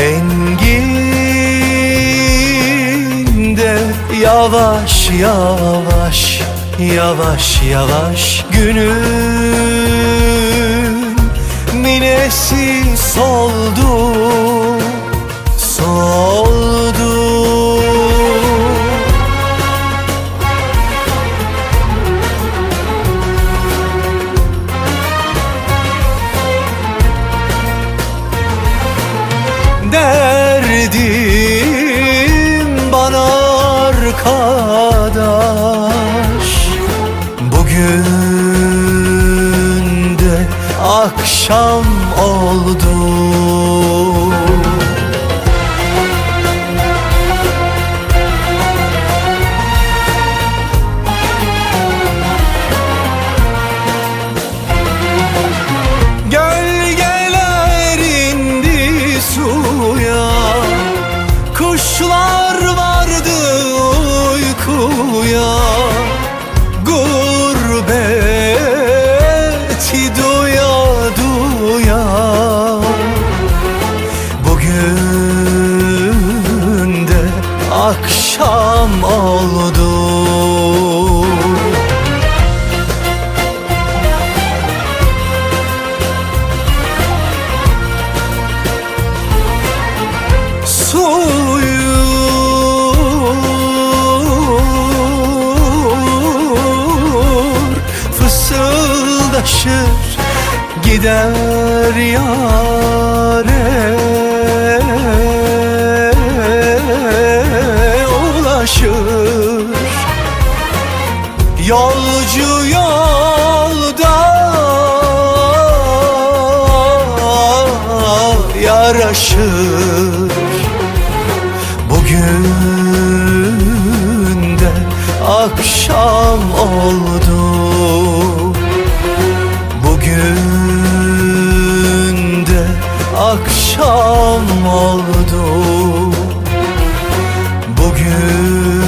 Engin de yavaş yavaş Yavaş yavaş günün minesi soldu Soldu. Derdim bana arkadaş. Bugün de akşam oldu suya Kuşlar vardı uykuya. Gurbeti duya duya. Bugün de akşam oldu fısıldaşır gider yare ulaşır Yolcu yolda. Yaraşır Bugün de akşam oldu akşam oldu. Bugün